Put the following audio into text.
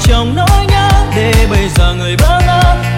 trong nỗi nhớ. Để bây giờ người bớt